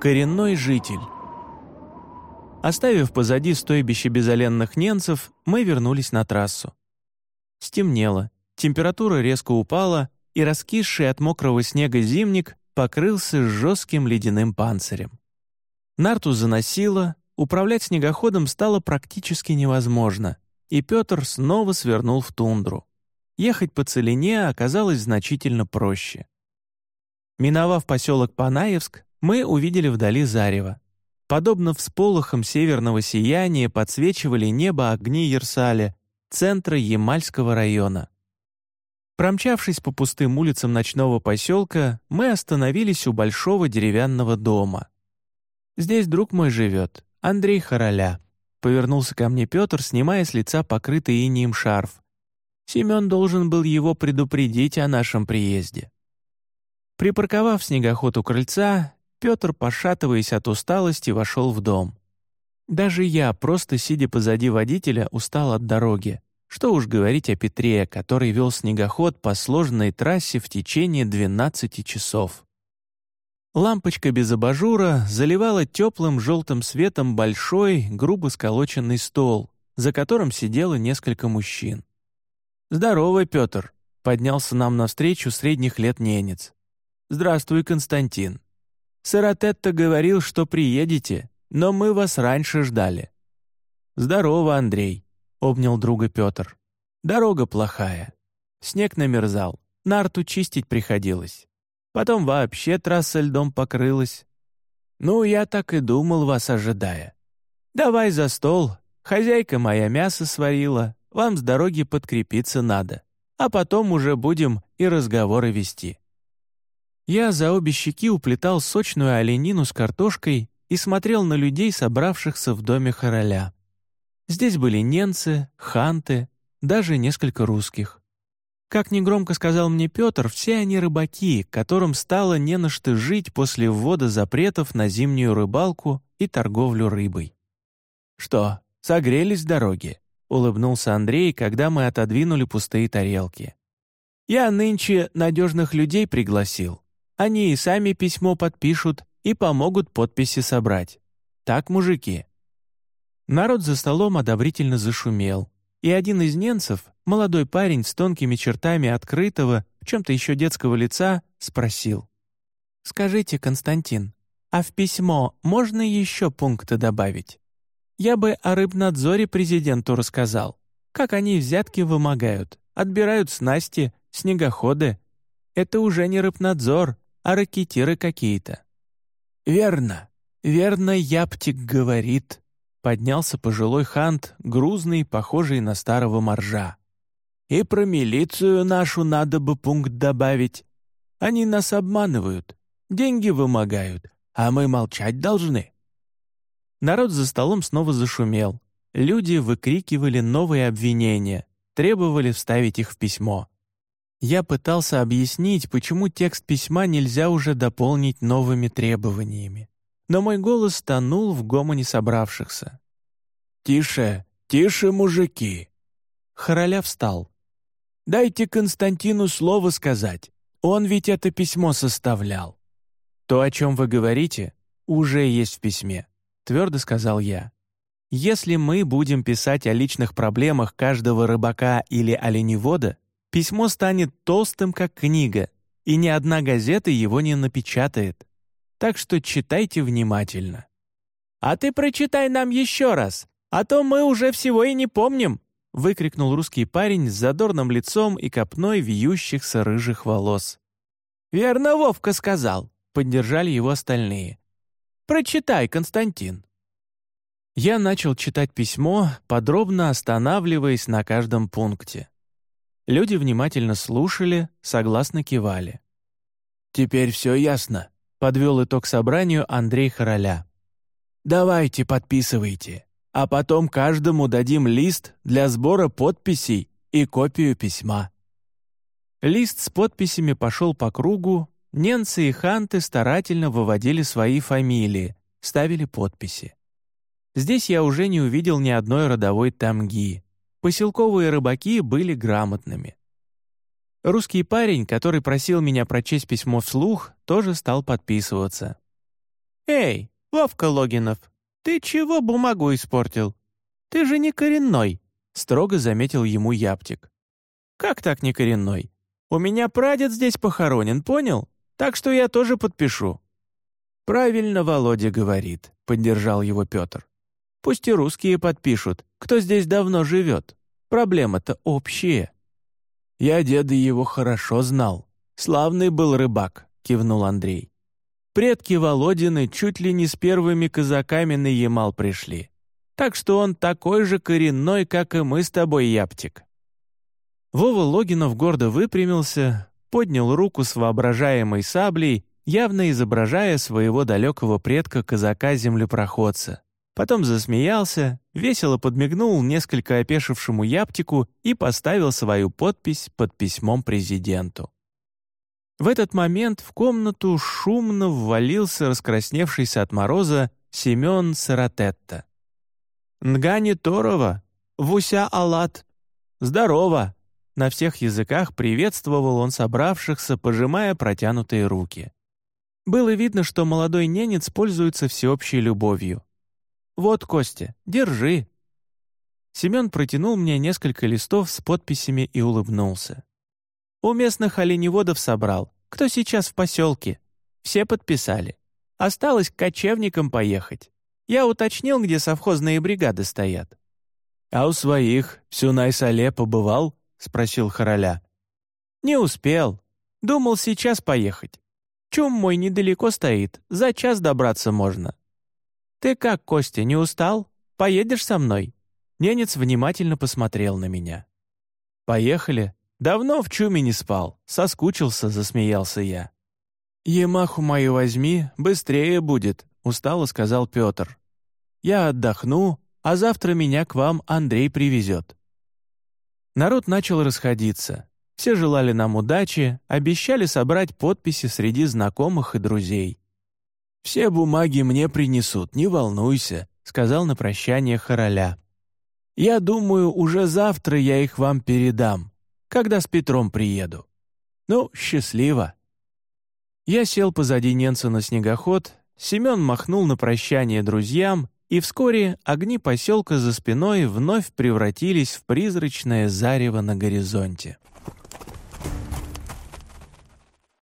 Коренной житель. Оставив позади стойбище безоленных ненцев, мы вернулись на трассу. Стемнело, температура резко упала, и раскисший от мокрого снега зимник покрылся жестким ледяным панцирем. Нарту заносило, управлять снегоходом стало практически невозможно, и Петр снова свернул в тундру. Ехать по целине оказалось значительно проще. Миновав поселок Панаевск, мы увидели вдали зарево. Подобно всполохам северного сияния подсвечивали небо огни Ерсаля, центра Ямальского района. Промчавшись по пустым улицам ночного поселка, мы остановились у большого деревянного дома. «Здесь друг мой живет, Андрей Хороля», — повернулся ко мне Петр, снимая с лица покрытый инием шарф. Семен должен был его предупредить о нашем приезде. Припарковав снегоход у крыльца, Петр, пошатываясь от усталости, вошел в дом. Даже я, просто сидя позади водителя, устал от дороги. Что уж говорить о Петре, который вел снегоход по сложной трассе в течение 12 часов. Лампочка без абажура заливала теплым желтым светом большой, грубо сколоченный стол, за которым сидело несколько мужчин. «Здорово, Петр!» — поднялся нам навстречу средних лет ненец. «Здравствуй, Константин!» Саратетто говорил, что приедете, но мы вас раньше ждали». «Здорово, Андрей», — обнял друга Петр. «Дорога плохая. Снег намерзал, нарту чистить приходилось. Потом вообще трасса льдом покрылась. Ну, я так и думал, вас ожидая. Давай за стол, хозяйка моя мясо сварила, вам с дороги подкрепиться надо, а потом уже будем и разговоры вести». Я за обе щеки уплетал сочную оленину с картошкой и смотрел на людей, собравшихся в доме короля. Здесь были ненцы, ханты, даже несколько русских. Как негромко сказал мне Петр, все они рыбаки, которым стало не на что жить после ввода запретов на зимнюю рыбалку и торговлю рыбой. «Что, согрелись дороги?» — улыбнулся Андрей, когда мы отодвинули пустые тарелки. «Я нынче надежных людей пригласил. Они и сами письмо подпишут и помогут подписи собрать. Так, мужики». Народ за столом одобрительно зашумел, и один из ненцев, молодой парень с тонкими чертами открытого, в чем-то еще детского лица, спросил. «Скажите, Константин, а в письмо можно еще пункты добавить? Я бы о рыбнадзоре президенту рассказал, как они взятки вымогают, отбирают снасти, снегоходы. Это уже не рыбнадзор, а ракетиры какие-то». «Верно, верно, Яптик говорит», — поднялся пожилой хант, грузный, похожий на старого моржа. «И про милицию нашу надо бы пункт добавить. Они нас обманывают, деньги вымогают, а мы молчать должны». Народ за столом снова зашумел. Люди выкрикивали новые обвинения, требовали вставить их в письмо. Я пытался объяснить, почему текст письма нельзя уже дополнить новыми требованиями. Но мой голос тонул в гомоне собравшихся. «Тише, тише, мужики!» Хороля встал. «Дайте Константину слово сказать. Он ведь это письмо составлял». «То, о чем вы говорите, уже есть в письме», — твердо сказал я. «Если мы будем писать о личных проблемах каждого рыбака или оленевода, Письмо станет толстым, как книга, и ни одна газета его не напечатает. Так что читайте внимательно. «А ты прочитай нам еще раз, а то мы уже всего и не помним», выкрикнул русский парень с задорным лицом и копной вьющихся рыжих волос. «Верно Вовка сказал», — поддержали его остальные. «Прочитай, Константин». Я начал читать письмо, подробно останавливаясь на каждом пункте. Люди внимательно слушали, согласно кивали. «Теперь все ясно», — подвел итог собранию Андрей Хороля. «Давайте подписывайте, а потом каждому дадим лист для сбора подписей и копию письма». Лист с подписями пошел по кругу, ненцы и ханты старательно выводили свои фамилии, ставили подписи. Здесь я уже не увидел ни одной родовой тамги. Поселковые рыбаки были грамотными. Русский парень, который просил меня прочесть письмо вслух, тоже стал подписываться. «Эй, Вовка Логинов, ты чего бумагу испортил? Ты же не коренной», — строго заметил ему Яптик. «Как так не коренной? У меня прадед здесь похоронен, понял? Так что я тоже подпишу». «Правильно Володя говорит», — поддержал его Петр. «Пусть и русские подпишут, кто здесь давно живет. Проблема-то общая». «Я деда его хорошо знал. Славный был рыбак», — кивнул Андрей. «Предки Володины чуть ли не с первыми казаками на Ямал пришли. Так что он такой же коренной, как и мы с тобой, Яптик». Вова Логинов гордо выпрямился, поднял руку с воображаемой саблей, явно изображая своего далекого предка казака-землепроходца. Потом засмеялся, весело подмигнул несколько опешившему Яптику и поставил свою подпись под письмом президенту. В этот момент в комнату шумно ввалился раскрасневшийся от мороза Семен Саратетта. «Нгани Торова! Вуся Алат! Здорово!» На всех языках приветствовал он собравшихся, пожимая протянутые руки. Было видно, что молодой ненец пользуется всеобщей любовью. «Вот, Костя, держи». Семен протянул мне несколько листов с подписями и улыбнулся. «У местных оленеводов собрал. Кто сейчас в поселке? Все подписали. Осталось к кочевникам поехать. Я уточнил, где совхозные бригады стоят». «А у своих всю Найсале побывал?» — спросил Хороля. «Не успел. Думал сейчас поехать. Чум мой недалеко стоит, за час добраться можно». «Ты как, Костя, не устал? Поедешь со мной?» Ненец внимательно посмотрел на меня. «Поехали. Давно в чуме не спал. Соскучился», — засмеялся я. «Емаху мою возьми, быстрее будет», — устало сказал Петр. «Я отдохну, а завтра меня к вам Андрей привезет». Народ начал расходиться. Все желали нам удачи, обещали собрать подписи среди знакомых и друзей. «Все бумаги мне принесут, не волнуйся», — сказал на прощание Хороля. «Я думаю, уже завтра я их вам передам, когда с Петром приеду. Ну, счастливо». Я сел позади Ненца на снегоход, Семен махнул на прощание друзьям, и вскоре огни поселка за спиной вновь превратились в призрачное зарево на горизонте.